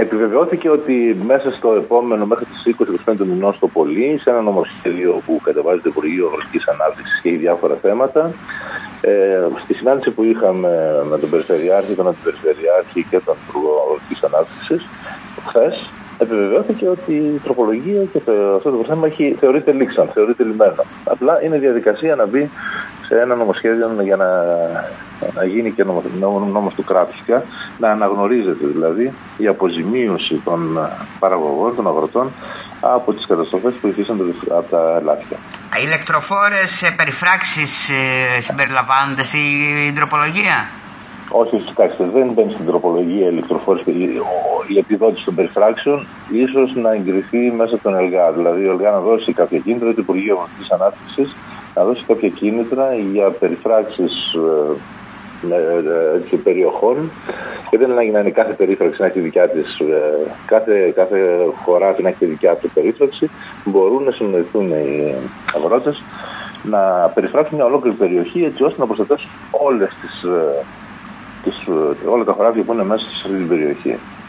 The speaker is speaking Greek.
Επιβεβαιώθηκε ότι μέσα στο επόμενο, μέχρι τις 20-25 μηνών το πολύ, σε ένα νομοσχέδιο που κατεβάζει το Υπουργείο Αγροτική Ανάπτυξης και διάφορα θέματα, ε, στη συνάντηση που είχαμε με τον Περιφερειάρχη, τον Αντιπεριφερειάρχη και τον Υπουργό Αγροτική Ανάπτυξης, χθες, επιβεβαιώθηκε ότι η τροπολογία και το, αυτό το θέμα έχει, θεωρείται λήξαν, θεωρείται λιμένο. Απλά είναι διαδικασία να μπει σε ένα νομοσχέδιο για να, να γίνει και νόμος, νόμος του κράτους πια, να αναγνωρίζεται δηλαδή η αποζημίωση των παραγωγών, των αγροτών από τις καταστροφές που υφίσαν από τα ελάχιστα. Οι ηλεκτροφόρες περιφράξεις ε, συμπεριλαμβάνονται στην τροπολογία; Όχι, κοιτάξτε, δεν μπαίνει στην τροπολογία ηλεκτροφόρη η επιδότηση των περιφράξεων, ίσως να εγκριθεί μέσα από τον ΕΛΓΑ. Δηλαδή, ο ΕΛΓΑ να δώσει κάποια κίνητρα, το Υπουργείο Αγροτική Ανάπτυξης να δώσει κάποια κίνητρα για περιφράξει ε, ε, περιοχών και δεν είναι να είναι κάθε περίφραξη να έχει δικιά της, ε, κάθε, κάθε χωράφι να έχει τη δικιά του περίφραξη μπορούν να συνοηθούν οι αγρότες να περιφράξουν μια ολόκληρη περιοχή έτσι ώστε να προστατεύσουν όλες τις, τις, όλα τα χωράφια που είναι μέσα σε αυτή την περιοχή.